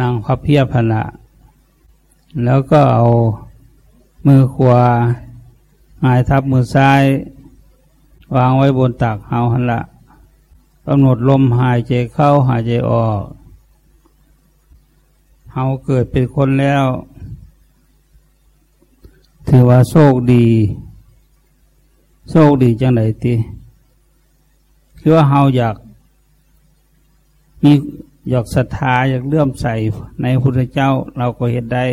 นั่งพับเพียบพนะแล้วก็เอามือขวาหายทับมือซ้าย วางไว้บนตักเฮาหันละกำหนดลมหายใจเข้าหายใจออกเฮาเกิดเป็นคนแล้ว ถือว่าโชคดี โชคดีจังไหนตีคือว่าเฮาอยากมี อยากศรัทธาอยากเลื่อมใสในพระพุทธเจ้าเราก็เห็นได้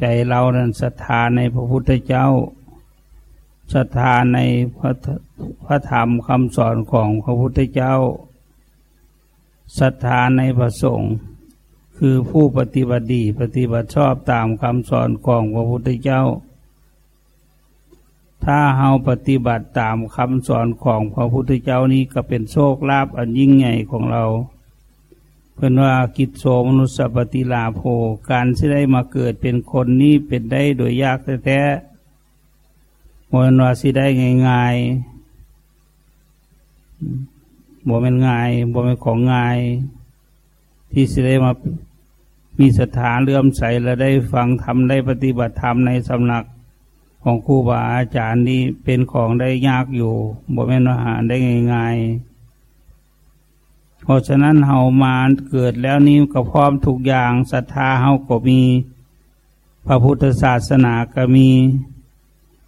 ใจเรานั้นศรัทธาในพระพุทธเจ้าศรัทธาในพระพระธรรมคำสอนของพระพุทธเจ้าศรัทธาในพระสงฆ์คือผู้ปฏิบัติดีปฏิบัติชอบตามคำสอนของพระพุทธเจ้า ถ้าเฮาปฏิบัติตามคำสอนของพระพุทธเจ้านี้ก็เป็นโชคลาภอันยิ่งใหญ่ของเรา เพื่อนว่ากิจโสมนุสปฏิลาโภการที่ได้มาเกิดเป็นคนนี้เป็นได้โดยยากแท้ๆมวนว่าสิได้ง่ายๆบ่เป็นง่ายบ่เป็นของง่าย ที่สิได้มามีสถานเลื่อมใสและได้ฟังธรรมได้ปฏิบัติธรรมในสำนักของครูบาอาจารย์นี่เป็นของได้ยากอยู่บ่แม่นว่าหาได้ง่ายๆ เพราะฉะนั้นเฮามาเกิดแล้วนี้ก็พร้อมทุกอย่างศรัทธาเฮาก็มี พระพุทธศาสนาก็มี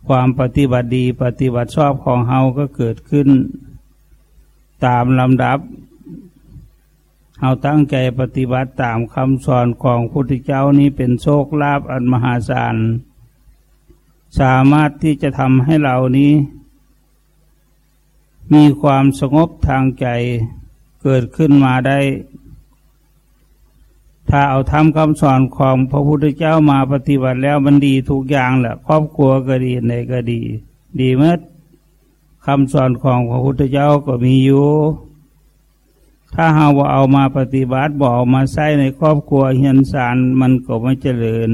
ความปฏิบัติดีปฏิบัติชอบของเฮาก็เกิดขึ้น ตามลำดับเฮาตั้งใจปฏิบัติตามคำสอนของพุทธเจ้านี้เป็นโชคลาภอันมหาศาลสามารถที่จะทำให้เรานี้ มีความสงบทางใจ เกิดขึ้นมาได้ ถ้าเอาทำคำสอนของพระพุทธเจ้ามาปฏิบัติแล้วมันดีทุกอย่างแหละครอบครัวก็ดีในก็ดี ดีเมื่อคำสอนของพระพุทธเจ้าก็มีอยู่ ถ้าหาว่าเอามาปฏิบัติบอกเอามาใช้ในครอบครัวเฮียนสารมันก็ไม่เจริญ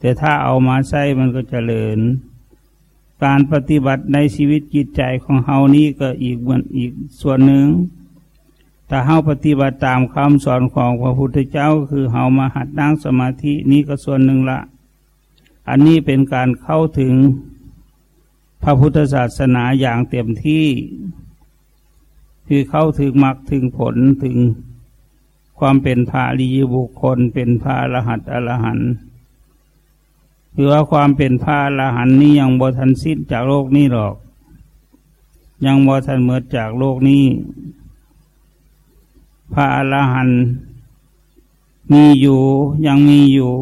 แต่ถ้าเอามาใช้มันก็เจริญ การปฏิบัติในชีวิตจิตใจของเฮานี้ก็อีกเหมือนอีกส่วนหนึ่ง ถ้าเฮาปฏิบัติตามคำสอนของพระพุทธเจ้า คือเฮามาหัดนั่งสมาธินี้ก็ส่วนหนึ่งละ อันนี้เป็นการเข้าถึงพระพุทธศาสนาอย่างเต็มที่ คือเข้าถึงมรรคถึงผลถึงความเป็นพระริยบุคคลเป็นพระหัตอรหันต์คือว่าความเป็นพระหันนี้ยังบ่ทันสิ้นจากโลกนี้หรอก ยังบ่ทันเมื่อจากโลกนี้ พระอรหันต์มีอยู่ยังมีอยู่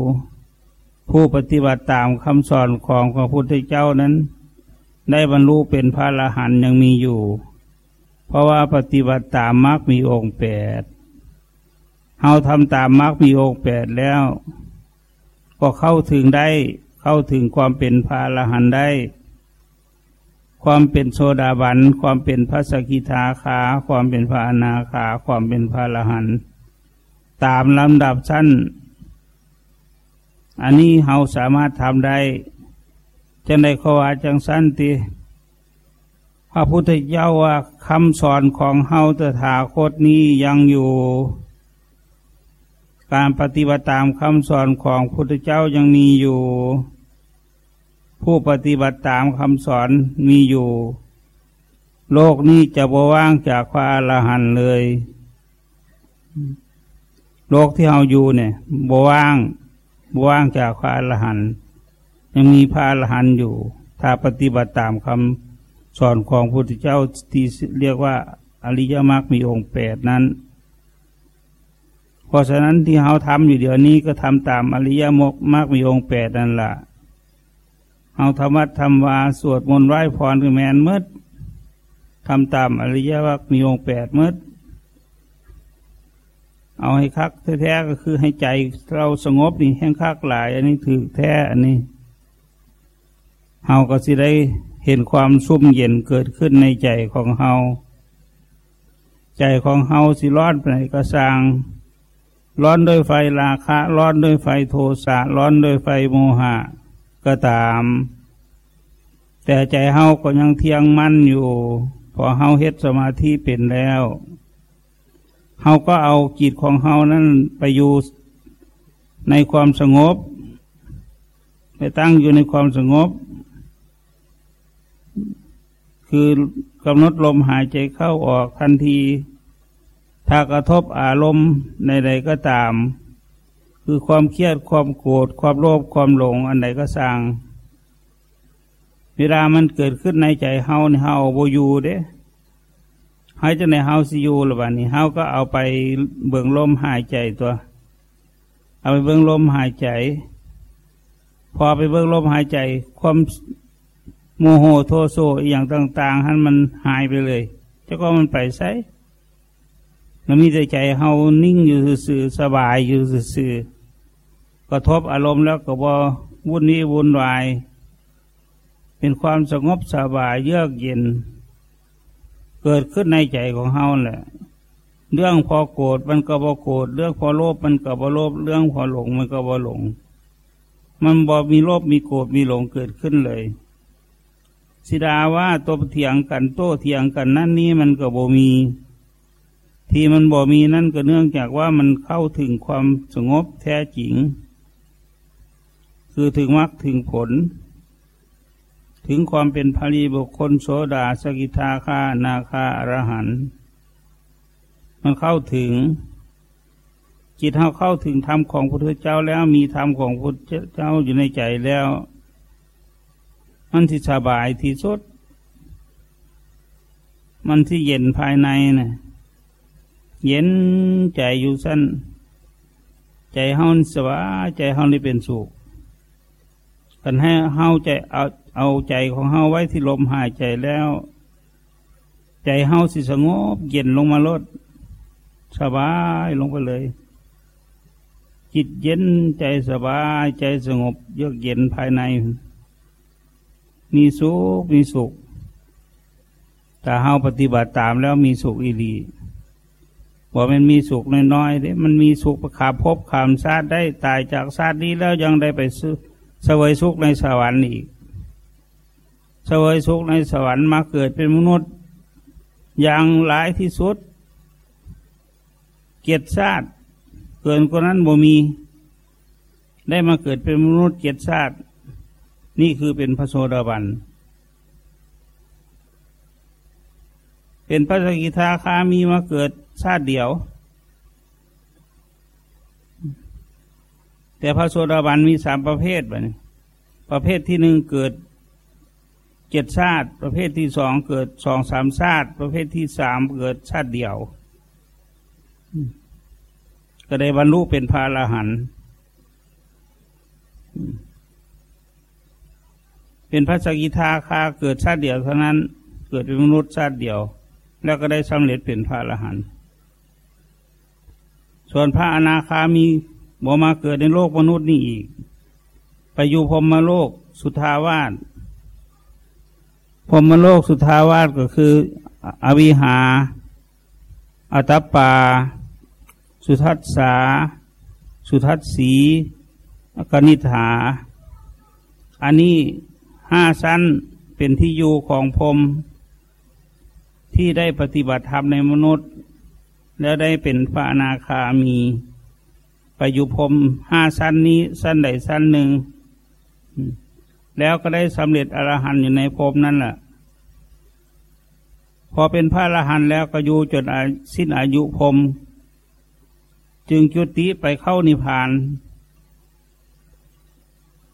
ผู้ปฏิบัติตามคำสอนของพระพุทธเจ้านั้น ได้บรรลุเป็นพระอรหันต์ยังมีอยู่ เพราะว่าปฏิบัติตามมรรคมีองค์แปดเฮาทำตามมรรคมีองค์แปดแล้ว ก็เข้าถึงได้เข้าถึงความเป็นพระอรหันต์ได้ ความเป็นโซดาบัน ความเป็นพระสกิทาคา ความเป็นพระอนาคา ความเป็นพระอรหันต์ตามลำดับชั้น อันนี้เราสามารถทำได้ จังได้ขวาจังสั้นตีพระพุทธเจ้าว่าคำสอนของเฮาตถาคตนี้ยังอยู่ การปฏิบัติตามคำสอนของพุทธเจ้ายังมีอยู่ ผู้ปฏิบัติตามคำสอนมีอยู่ โลกนี้จะบว่างจากพระอรหันต์เลย โลกที่เราอยู่เนี่ยบว่างบว่างจากพระอรหันต์ยังมีพระอรหันต์อยู่ ถ้าปฏิบัติตามคำสอนของพุทธเจ้าที่เรียกว่า อริยมรรคมีองค์แปดนั้นเพราะฉะนั้นที่เขาทำอยู่เดี๋ยวนี้ก็ทำตามอริยมกมากมีองค์แปดนั่นแหละ เอาธรรมะธรรมวา สวดมนต์ไหว้พรคือแมนมืดทำตามอริยมรรคมีองแปดมืดเอาให้คักแท้ๆก็คือให้ใจเราสงบนี่แห้งคักหลาย อันนี้ถือแท้อันนี้เฮาก็สิได้เห็นความสุ่มเย็นเกิดขึ้นในใจของเฮาใจของเฮาสิรอดไปก็สร้าง ร้อนด้วยไฟราคะ ร้อนด้วยไฟโทสะ ร้อนด้วยไฟโมหะ ก็ตาม แต่ใจเฮาก็ยังเที่ยงมั่นอยู่ พอเฮาเฮ็ดสมาธิเป็นแล้วเฮาก็เอาจิตของเฮานั้นไปอยู่ในความสงบ ไปตั้งอยู่ในความสงบ คือกำหนดลมหายใจเข้าออกทันที ถ้ากระทบอารมณ์ในใดก็ตาม คือความเครียดความโกรธความโลภความหลง อันใดก็สร้าง เวลามันเกิดขึ้นในใจเฮาในเฮาโบยูเด้หายจะในเฮาซิยูหรือว่านี่เฮาก็เอาไปเบิ่งลมหายใจตัว เอาไปเบิ่งลมหายใจ พอไปเบิ่งลมหายใจ ความโมโหโทโซอย่างต่างๆให้มันหายไปเลยจะก็มันไปใส่แล้วมีใจใจเฮานิ่งอยู่สื่อสบายอยู่สื่อ กระทบอารมณ์แล้วก็บ่วุ่นนี้วุ่นวาย เป็นความสงบสบายเยือกเย็น เกิดขึ้นในใจของเฮาแหละ เรื่องพอโกรธมันก็บ่โกรธเรื่องพอโลภมันก็บ่โลภเรื่องพอหลงมันก็บ่หลง มันบ่มีโลภมีโกรธมีหลงเกิดขึ้นเลยสิดาว่าตัวเถียงกันโต้เถียงกันนั่นนี้มันก็บ่มี ที่มันบ่มีนั่นก็เนื่องจากว่ามันเข้าถึงความสงบแท้จริง คือถึงมรรคถึงผล ถึงความเป็นภรีบุคคลโสดาสกิทาคานาคาอรหันมันเข้าถึง จิตเราเข้าถึงธรรมของพระพุทธเจ้าแล้วมีธรรมของพระพุทธเจ้าอยู่ในใจแล้ว มันที่สบายที่สุด มันที่เย็นภายในนะ่ะเย็นใจอยู่สั้น ใจเฮาสบายใจเฮานี่เป็นสุข กันให้เฮาใจเอาเอาใจของเฮาไว้ที่ลมหายใจแล้ว ใจเฮาสิสงบเย็นลงมาลดสบายลงไปเลย จิตเย็นใจสบายใจสงบเยือกเย็นภายใน มีสุขมีสุขแต่เฮาปฏิบัติตามแล้วมีสุขอีดีบอกมันมีสุขน้อยๆเด้มันมีสุขประขาพบขามชาติได้ตายจากชาตินี้แล้วยังได้ไปซื้ สวยสุขในสวรรค์อีกสวยสุขในสวรรค์มาเกิดเป็นมนุษย์ อย่างหลายที่สุด เกียรติชาติเกินกว่านั้นบ่มี ได้มาเกิดเป็นมนุษย์เกียรติชาติ นี่คือเป็นพระโสดาบันเป็นพระสกิทาคามีมาเกิดชาติเดียว แต่พระโสดาบันมีสามประเภทแบบนี้ประเภทที่หนึ่งเกิดเจ็ดชาติ ประเภทที่สองเกิดสองสามชาติ ประเภทที่สามเกิดชาติเดียว ก็ได้บรรลุเป็นพระอรหันต์เป็นพระสกิทาคาเกิดชาติเดียวเท่านั้นเกิดเป็นมนุษย์ชาติเดียว แล้วก็ได้สำเร็จเป็นพระอรหันต์ส่วนพระอนาคามี บ่มาเกิดในโลกมนุษย์นี่อีก ไปอยู่พรมโลกสุทาวาสพรมโลกสุทาวาสก็คือ อวิหา อัตปา สุทัศสา สุทัศสีกนิฐา อันนี้ห้าสั้นเป็นที่อยู่ของพรมที่ได้ปฏิบัติธรรมในมนุษย์ แล้วได้เป็นพระอนาคามี ไปอยู่พรมห้าสั้นนี้สั้นใดสั้นหนึ่ง แล้วก็ได้สำเร็จอรหันต์อยู่ในภพนั่นแหละพอเป็นพระอรหันต์แล้วก็อยู่จนสิ้นอายุภพจึงจุติไปเข้านิพพาน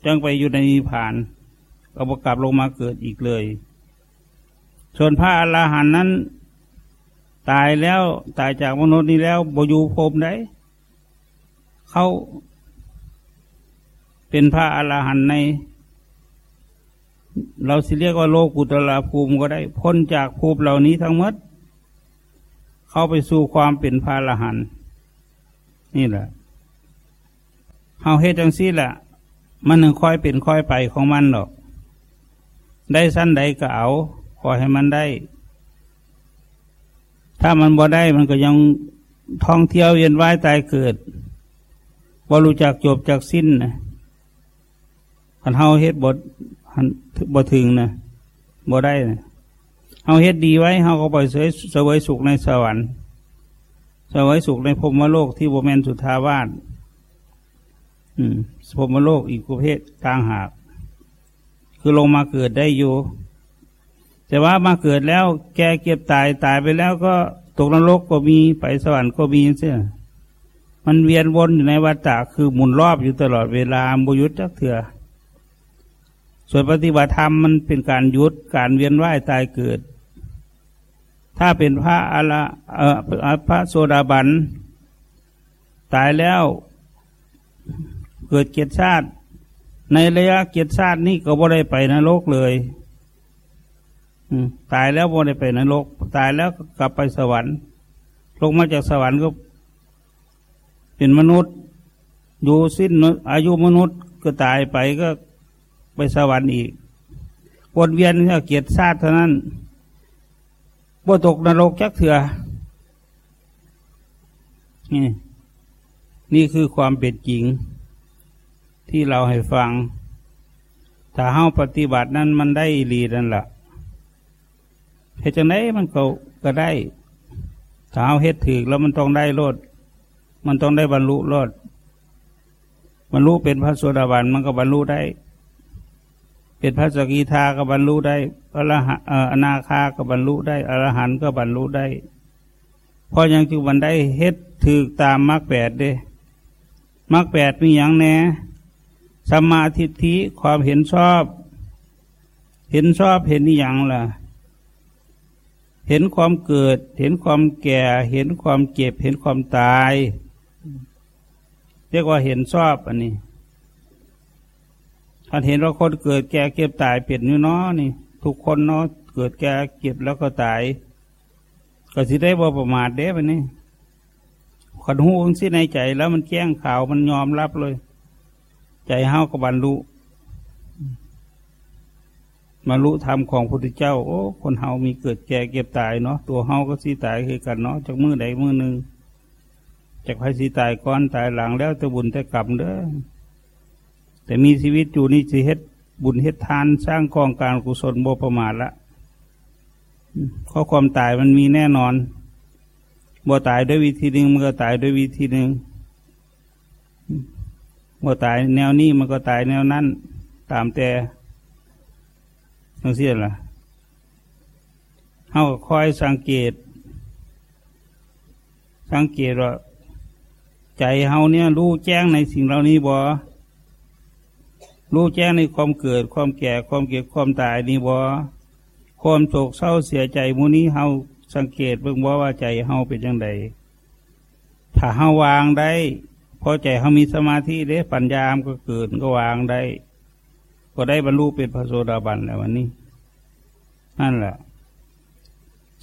จึงไปอยู่ในนิพพานก็ประกลับลงมาเกิดอีกเลย ส่วนพระอรหันต์นั้น ตายแล้วตายจากมนุษย์นี้แล้วบอยู่ภพได้ เขาเป็นพระอรหันต์ใน เราสิเรียกว่าโลกุตละภูมิก็ได้ พ้นจากภูมิเหล่านี้ทั้งหมด เข้าไปสู่ความเป็นพระอรหันต์นี่แหละเฮาเฮ็ดจังซี่แหละมันหนึ่งค่อยเป็นค่อยไปของมันหรอก ได้สั้นใดก็เอา ขอให้มันได้ ถ้ามันบ่ได้มันก็ยังท่องเที่ยวเวียนว่ายตายเกิด บ่รู้จักจบจากสิ้นนะคันเฮาเฮ็ดบทบ่ถึงนะบ่ได้นะเฮาเฮ็ดดีไว้เฮาก็ปล่อยเสวยสวยสุขในสวรรค์เสวยสุขในพรมโลกที่โบแมนสุทาวาสอืมพรมโลกอีกประเภทต่างหาก คือลงมาเกิดได้อยู่ แต่ว่ามาเกิดแล้ว แกเก็บตายตายไปแล้วก็ตกนรกก็มีไปสวรรค์ก็มีเสีย มันเวียนวนอยู่ในวัฏฏะคือหมุนรอบอยู่ตลอดเวลาบุยุทธจักเถื่อส่วนปฏิบัติธรรมมันเป็นการยุดการเวียนว่ายตายเกิด ถ้าเป็นพระอละเออพระโสดาบัน ตายแล้วเกิดเกียรติชาติ ในระยะเกียรติชาตินี่ก็บ่ได้ไปนรกเลยตายแล้วบ่ได้ไปนรก ตายแล้วกลับไปสวรรค์ ลงมาจากสวรรค์ก็ เป็นมนุษย์ อยู่สิ้นอายุมนุษย์ก็ตายไปก็ไปสวรรค์อีกวนเวียนเกียรติชาติเท่านั้นบ่ตกนรกจักเถื่อนี่นี่คือความเป็นจริง ที่เราให้ฟัง ถ้าเฮาปฏิบัตินั้นมันได้รีนั่นแหละเหตุจังไดมันก็ก็ได้ ถ้าเฮาเฮ็ดถือแล้วมันต้องได้โลด มันต้องได้บรรลุโลดบรรลุเป็นพระโสดาบันมันก็บรรลุได้ เป็นพระสกิทาก็บรรลุได้พระหอนาคาก็บรรลุได้อรหันต์ก็บรรลุได้พราะยังจึงบันได้เฮ็ดถือตามมรรคแปดเด้มรรคแปดมีอย่างแน่สมาธิทิความเห็นชอบ เห็นชอบเห็นอย่างล่ะ เห็นความเกิด เห็นความแก่ เห็นความเจ็บ เห็นความตาย เรียกว่าเห็นชอบอันนี้ท่านเห็นว่าคนเกิดแก่เก็บตายเปลี่ยนอยู่เนาะนี่ ทุกคนเนาะเกิดแก่เก็บแล้วก็ตาย ก็สิได้บ่ประมาทเด้ไปนี่ขันหูสิในใจแล้วมันแจ้งข่าวมันยอมรับเลย ใจเฮาก็บรรลุบรรลุธรรมของพระพุทธเจ้า โอ้ คนเฮามีเกิดแก่เก็บตายเนาะตัวเฮาก็สิตายคือกันเนาะจากมือใดมือหนึ่ง จากใครสิตายก่อนตายหลังแล้วจะบุญแต่กรรมเด้อแต่มีชีวิตอยู่นี่สิเฮ็ดบุญเฮ็ดทานสร้างกองการกุศลโบประมาทละข้อความตายมันมีแน่นอนบ่ตายด้วยวิธีหนึ่งมันก็ตายด้วยวิธีหนึ่งบ่ตายแนวนี้มันก็ตายแนวนั้น ตามแต่ทั้งเสิ้นล่ะเฮาคอยสังเกต สังเกตว่า ใจเฮาเนี่ยรู้แจ้งในสิ่งเหล่านี้บ่รู้แจ้งในความเกิดความแก่ความเก็บความตายนี่บ่ความโศกเศร้าเสียใจมูนี้เฮาสังเกตเบิ่งว่ว่าใจเฮาเป็นยังไงถ้าเฮาวางได้พอใจเฮามีสมาธิเด้ปัญญามก็เกิดก็วางได้ ก็ได้บรรลุเป็นพระโสดาบันแล้ววันนี้ นั่นแหละ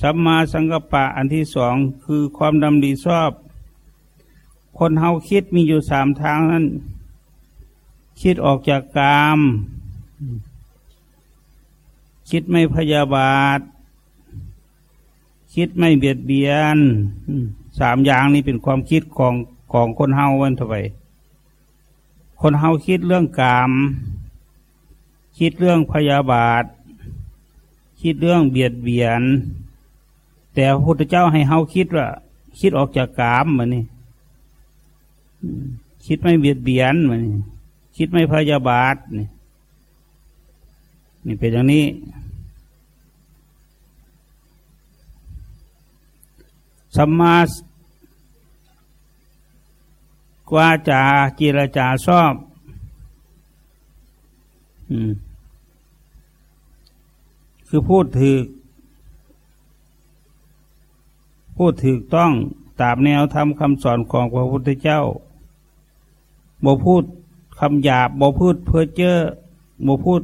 สัมมาสังกัปปะอันที่สองคือความดำดีชอบ คนเฮาคิดมีอยู่สามทางนั้น คิดออกจากกาม คิดไม่พยาบาท คิดไม่เบียดเบียน สามอย่างนี้เป็นความคิดของของคนเฮาวันทไป คนเฮาคิดเรื่องกาม คิดเรื่องพยาบาท คิดเรื่องเบียดเบียน แต่พระพุทธเจ้าให้เฮาคิดว่าคิดออกจากกามเหมือนนี่ คิดไม่เบียดเบียนมือนคิดไม่พยาบาทนี่นี่เป็นอย่างนี้ สัมมาสกว่าจาจิรจาชอบอืมคือพูดถือพูดถือต้องตามแนวธรรมคำสอนของพระพุทธเจ้า บ่พูดคำหยาบบ่พูดเพื่อเจ้อบ่พูด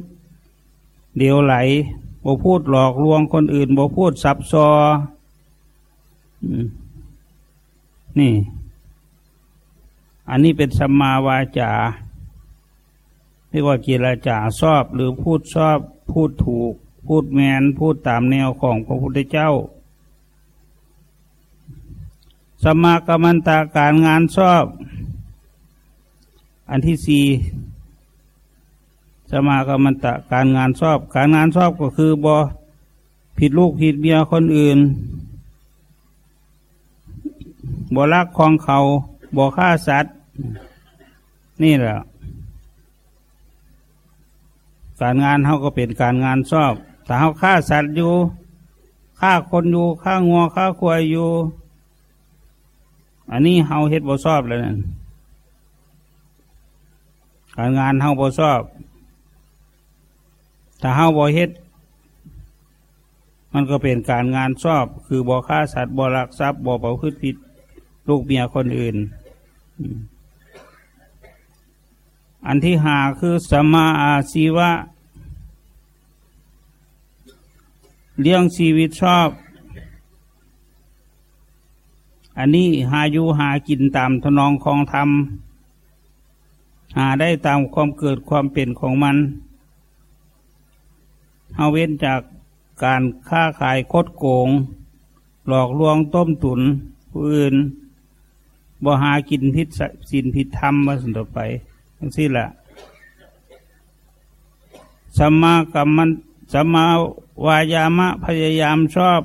เดียวไหลบ่พูดหลอกลวงคนอื่นบ่พูดสับซอนี่ อันนี้เป็นสัมมาวาจาเรียกว่ากีราจาชอบหรือพูดชอบพูดถูก พูดแมนพูดตามแนวของพระพุทธเจ้าสมากรรมันตาการงานชอบ อันที่สี่สมากรรมันตะการงานชอบ การงานชอบก็คือบอผิดลูกผิดเมียคนอื่นบ่รักของเขาบ่ฆ่าสัตว์ นี่แหละการงานเขาก็เป็นการงานชอบ แต่เขาฆ่าสัตว์อยู่ฆ่าคนอยู่ฆ่างัวฆ่าควายอยู่ อันนี้เฮาเฮ็ดบ่ชอบเลยนั่น การงานเฮาบ่ชอบ ถ้าเฮาบ่เฮ็ด มันก็เป็นการงานชอบ คือบ่ฆ่าสัตว์บ่ลักทรัพย์บ่ประพฤติผิด ลูกเมียคนอื่น อันที่หาคือสมาอาชีวะ เลี้ยงชีวิตชอบ อันนี้หาอยู่หากินตามทนองของธรรม หาได้ตามความเกิดความเป็นของมันเฮาเว้นจากการค้าขายคดโกง หลอกลวงต้มตุนผู้อื่นบ่หากินพิษสินพิษธรรมมาสุดต่อไปทั้งสิ้นละสัมมากรรมันสัมมาวายามะพยายามชอบ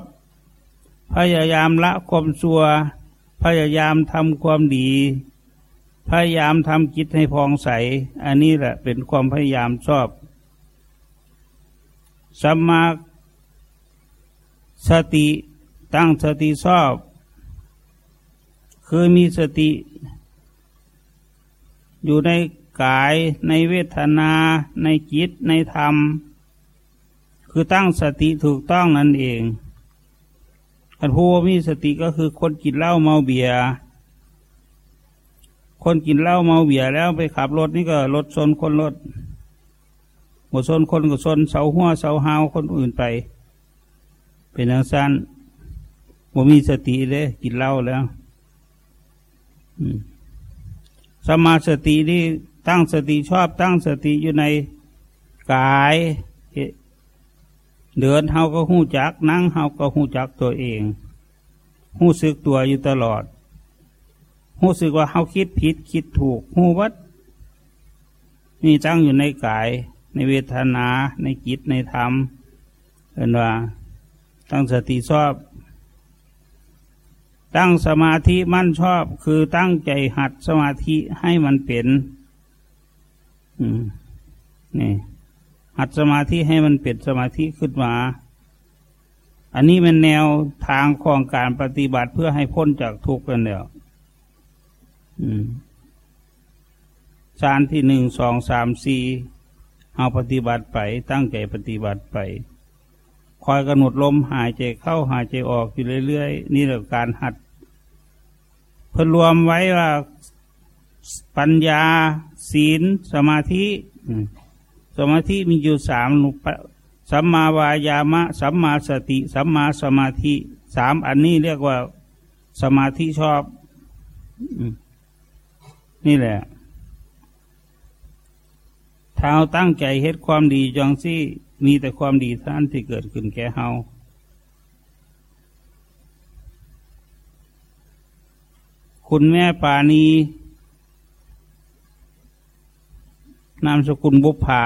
พยายามละความชั่ว พยายามทำความดี พยายามทำจิตให้พองใส อันนี้แหละเป็นความพยายามชอบสัมมาสติตั้งสติชอบ คือมีสติ อยู่ในกายในเวทนา ในจิตในธรรม คือตั้งสติถูกต้องนั่นเองอันผู้มีสติก็คือคนกินเหล้าเมาเบียร์ คนกินเหล้าเมาเบียแล้วไปขับรถนี่ก็รถชนคนรถหมดชนคนก็ชนเสาหัวเสาหาวคนอื่นไป เป็นอย่างสั้นบ่มีสติเลยกินเหล้าแล้วสมาสตินี่ตั้งสติชอบตั้งสติอยู่ในกายเดินเฮาก็หู้จัก นั่งเฮาก็หู้จักตัวเองหู้สึกตัวอยู่ตลอด หู้สึกว่าเฮาคิดผิดคิดถูกหูวัดนี่ตั้งอยู่ในกาย ในเวทนา ในจิตในธรรมเห็นว่า ตั้งสติชอบ ตั้งสมาธิมั่นชอบ คือตั้งใจหัดสมาธิให้มันเป็นนี่หัดสมาธิให้มันเป็นสมาธิขึ้นมา อันนี้เป็นแนวทางของการปฏิบัติเพื่อให้พ้นจากทุกข์กันเดียว ฌานที่หนึ่งสองสามสี่เอาปฏิบัติไปตั้งใจปฏิบัติไป คอยกำหนดลมหายใจเข้าหายใจออกอยู่เรื่อยๆ นี่แหละการหัด เพื่อรวมไว้ว่าปัญญา ศีล สมาธิสมาธิมีอยู่สามสัมมาวายามะ สัมมาสติ สัมมาสมาธิสามอันนี้เรียกว่าสมาธิชอบ นี่แหละถ้าเราตั้งใจเฮ็ดความดีจังซี่มีแต่ความดีท่านที่เกิดขึ้นแก่เฮาคุณแม่ปานีนามสกุลบุพผา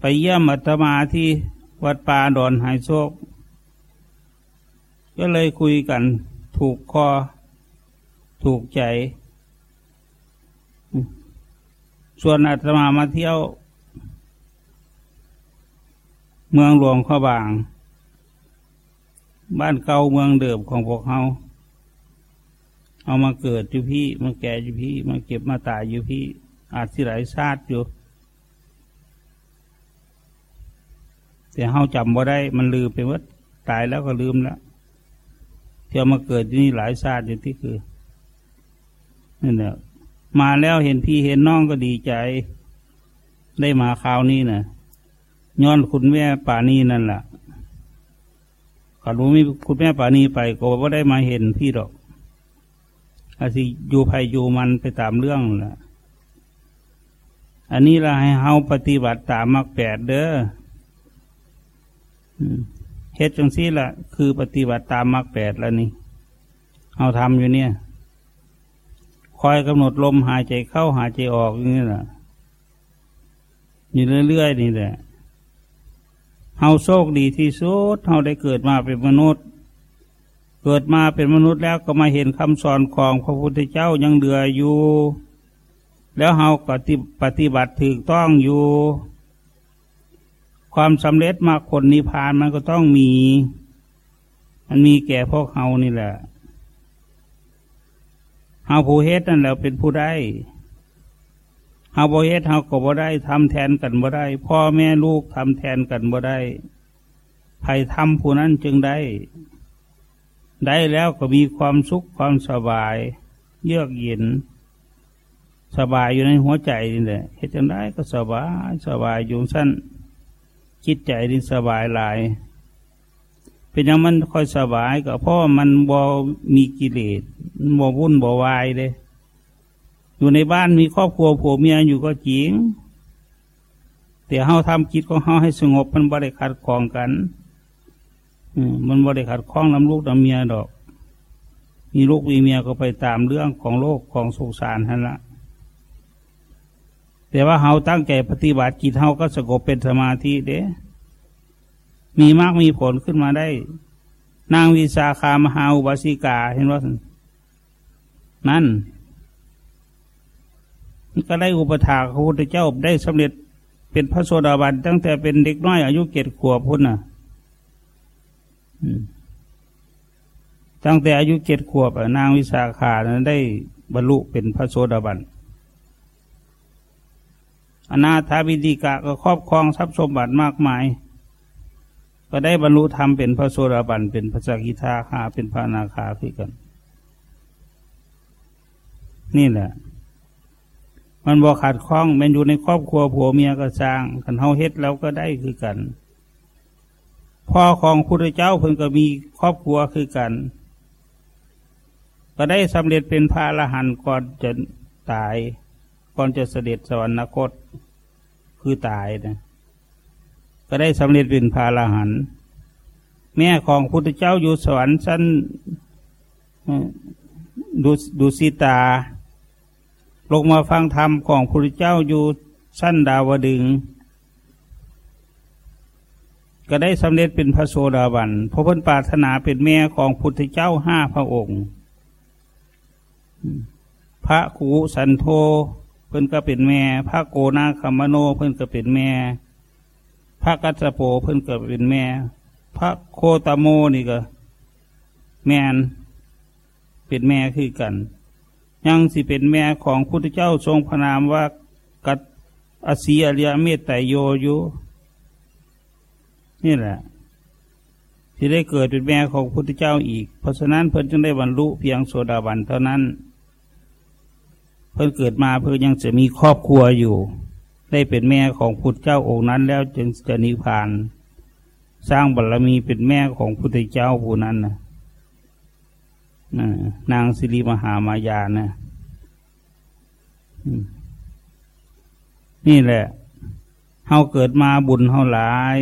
ไปเยี่ยมอัตมาที่วัดป่าดอนหายโชค ก็เลยคุยกันถูกคอ ถูกใจ ส่วนอาตมามาเที่ยว เมืองหลวงข้อบาง บ้านเก่าเมืองเดิมของพวกเขาเอามาเกิดอยู่พี่มาแก่อยู่พี่มาเก็บมาตายอยู่พี่ อาจสิหลายชาติอยู่ แต่เฮาจำบ่ได้ มันลืมไปว่าตายแล้วก็ลืมแล้วเที่ยวมาเกิดที่นี่หลายชาติอยู่ที่คือนี่แหละ มาแล้วเห็นพี่เห็นน้องก็ดีใจ ได้มาคราวนี้นะย้อนคุณแม่ป่านี้นั่นแหละขารู้มีคุณแม่ป่านี้ไปก็ว่าได้มาเห็นพี่ดอกอาสิอยู่ภัยอยู่มันไปตามเรื่องแหละอันนี้เราให้เฮาปฏิบัติตามมรรคแปดเด้อเฮ็ดจังซี่ละคือปฏิบัติตามมรรคแปดแล้วนี่ เฮาทำอยู่เนี่ย คอยกำหนดลมหายใจเข้าหายใจออกอย่างนี่แหละอยู่เรื่อยๆนี่แหละเฮาโชคดีที่สุดเฮาได้เกิดมาเป็นมนุษย์ เกิดมาเป็นมนุษย์แล้วก็มาเห็นคำสอนของพระพุทธเจ้ายังเหลืออยู่ แล้วเฮาก็ปฏิบัติถูกต้องอยู่ ความสำเร็จมาคนนิพพานมันก็ต้องมี มันมีแก่พวกเฮานี่แหละ เฮาผู้เฮ็ดนั่นแหละเป็นผู้ได้เฮาบ่เฮ็ดเฮาก็บ่ได้ทำแทนกันบ่ได้ พ่อแม่ลูกทำแทนกันบ่ได้ใครทำผู้นั้นจึงได้ ได้แล้วก็มีความสุขความสบาย เยือกเย็น สบายอยู่ในหัวใจนี่แหละเฮ็ดจังได้ก็สบายสบายอยู่สั้นคิดใจนี่สบายหลาย เป็นอย่างมันค่อยสบายก็เพราะมันบ่มีกิเลสบ่วุ่นบ่วายเลย อยู่ในบ้านมีครอบครัวผัวเมียอยู่ก็จริง แต่เฮาทำกิจของเฮาให้สงบมันบริขัดคองกันมันบริขัดคล้องน้ำลูกน้ำเมียดอก มีลูกมีเมียก็ไปตามเรื่องของโลกของสุสารนั่นละแต่ว่าเฮาตั้งใจปฏิบัติจิตเฮาก็สงบเป็นสมาธิเด้ มีมากมีผลขึ้นมาได้ นางวิสาขามหาอุบาสิกา เห็นว่านั่นก็ได้อุปถาพระพุทธเจ้าได้สำเร็จเป็นพระโสดาบันตั้งแต่เป็นเด็กน้อยอายุเจ็ดขวบพุ่นน่ะตั้งแต่อายุเจ็ดขวบนางวิสาขานั้นได้บรรลุเป็นพระโสดาบัน อนาถาบิดิกะก็ครอบครองทรัพย์สมบัติมากมาย ก็ได้บรรลุธรรมเป็นพระโสดาบัน เป็นพระสกิทาคาเป็นพระนาคาพี่กัน นี่แหละ มันบกขาดคล้องมันอยู่ในครอบครัวผัวเมียก็สร้างกันเฮาเฮ็ดแล้วก็ได้คือกัน พ่อของพระเจ้าเพิ่งก็มีครอบครัวคือกัน ก็ได้สำเร็จเป็นพระอรหันต์ก่อนจะตาย ก่อนจะเสด็จสวรรคตคือตายนะ ก็ได้สำเร็จเป็นพระอรหันแม่ของพุทธเจ้าอยู่สวรรค์ชั้นดูดูสีตา ลงมาฟังธรรมของพระเจ้าอยู่สั้นดาวดึง ก็ได้สำเร็จเป็นพระโสดาบันพระพ้นปรารถนาเป็นแม่ของพุทธเจ้าห้าพระองค์ พระกูสันโธเพิ่นก็เป็นแม่ พระโกนาคามโนเพิ่นก็เป็นแม่ พระกัจจโปเพิ่นก็เป็นแม่ พระโคตโมนี่ก็ แม่นเป็นแม่คือกัน ยังสิเป็นแม่ของพุทธเจ้าทรงพระนามว่ากัตอสีอริยเมตไตโยอยู่นี่แหละที่ได้เกิดเป็นแม่ของพุทธเจ้าอีก เพราะฉะนั้นเพิ่นจึงได้บรรลุเพียงโสดาบันเท่านั้น เพิ่นเกิดมาเพื่อยังจะมีครอบครัวอยู่ ได้เป็นแม่ของพุทธเจ้าองค์นั้นแล้วจึงจะนิพพาน สร้างบารรมีเป็นแม่ของพุทธเจ้าผู้นั้นนะนางสิริมหามายานะนี่แหละเฮาเกิดมาบุญเฮาหลาย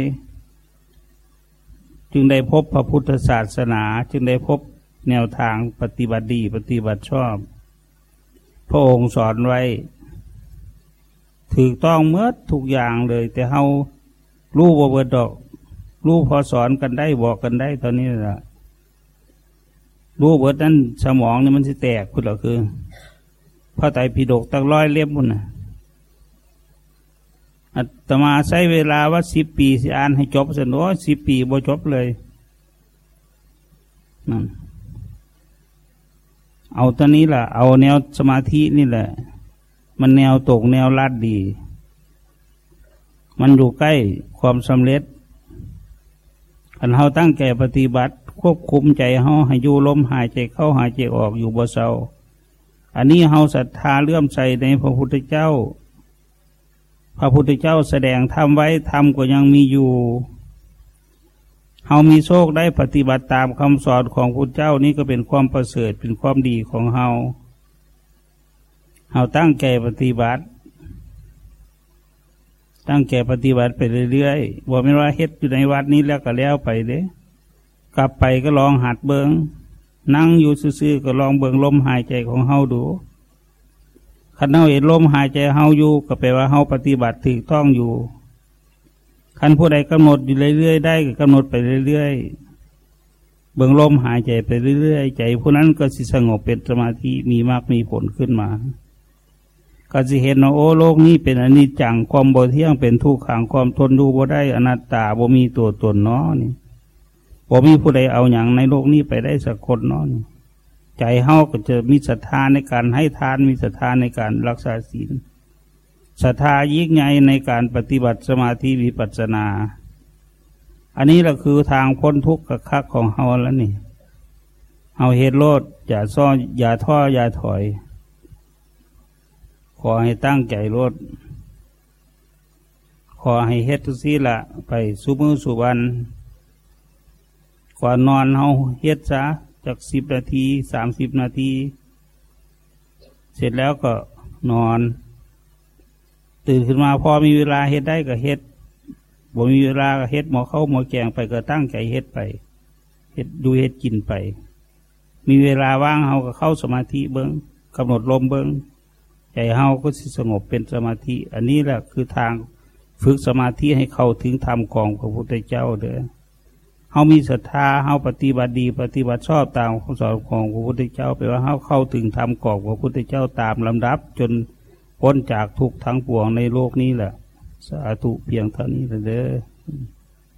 จึงได้พบพระพุทธศาสนา จึงได้พบแนวทางปฏิบัติดี ปฏิบัติชอบ พระองค์สอนไว้ ถูกต้องเมื่อทุกอย่างเลย แต่เฮารู้บ่เบิดดอก รู้พอสอนกันได้บอกกันได้ตอนนี้แหละรู้เบิดนั้นสมองนี่มันจะแตกคุณหรอคือพระไตรปิฎกตั้งร้อยเล่มมุนนะอัตมาใช้เวลาว่าสิบปีสิอ่านให้จบสนุสิบปีบ่จบเลยนั่นเอาตอนนี้ล่ะ เอาแนวสมาธินี่แหละ มันแนวตกแนวลาดดี มันอยู่ใกล้ความสำเร็จขันเฮาตั้งแก่ปฏิบัติ ควบคุมใจเฮาให้อยู่ลมหายใจเข้าหายใจออกอยู่บ่เศร้าอันนี้เฮาศรัทธาเลื่อมใสในพระพุทธเจ้า พระพุทธเจ้าแสดงทำไว้ทำก็ยังมีอยู่เฮามีโชคได้ปฏิบัติตามคำสอนของพุทธเจ้านี่ก็เป็นความประเสริฐเป็นความดีของเฮา เฮาตั้งใจปฏิบัติ ตั้งใจปฏิบัติไปเรื่อยๆบอกไม่ว่าเฮ็ดอยู่ในวัดนี้แล้วก็แล้วไปเด้กลับไปก็ลองหัดเบิงนั่งอยู่ซื่อๆก็ลองเบิงลมหายใจของเฮาดูขันเฮาเห็นลมหายใจเฮาอยู่ก็แปลว่าเฮาปฏิบัติถูกต้องอยู่ขันผู้ใดกำหนดอยู่เรื่อยๆได้ก็กำหนดไปเรื่อยๆ เบื้องลมหายใจไปเรื่อยๆ ใจผู้นั้นก็สิสงบเป็นสมาธิมีมากมีผลขึ้นมา ก็สิเห็นว่าโอ้โลกนี้เป็นอนิจจังความบ่เที่ยงเป็นทุกขังความทนดูบ่ได้อนัตตาบ่มีตัวตนน้อนี่บ่มีผู้ใดเอาอย่างในโลกนี้ไปได้สักคนน้อนี่ใจเฮาก็จะมีศรัทธาในการให้ทานมีศรัทธาในการรักษาศีลศรัทธายิ่งใหญ่ในการปฏิบัติสมาธิวิปัสสนา อันนี้เราคือทางพ้นทุกข์กับคักของเฮาแล้วนี่เฮาเหตุโลดอย่าซ้ออย่าท้ออย่าถอย ขอให้ตั้งใจลดขอให้เฮ็ดทุกสิ่ละไปสุมือสุวันก่อนนอนเฮาเฮ็ดซะจากสิบนาทีสามสิบนาที เสร็จแล้วก็นอน ตื่นขึ้นมาพอมีเวลาเฮ็ดได้ก็เฮ็ดบ่มีเวลาก็เฮ็ดหมอเข้าหมอแกงไปก็ตั้งใจเฮ็ดไปเฮ็ดดูเฮ็ดกินไป มีเวลาว่างเฮาก็เข้าสมาธิเบิงกำหนดลมเบิ้ง ใจเฮาก็สิสงบเป็นสมาธิ อันนี้แหละคือทางฝึกสมาธิให้เข้าถึงธรรมของพระพุทธเจ้าเด้อเฮามีศรัทธาเฮาปฏิบัติดี ปฏิบัติชอบตามคำสอนของพระพุทธเจ้าแปลว่าเฮาเข้าถึงธรรมของพระพุทธเจ้าตามลำดับ จนพ้นจากทุกทั้งปวงในโลกนี้แหละ สาธุเพียงเท่านี้เด้อ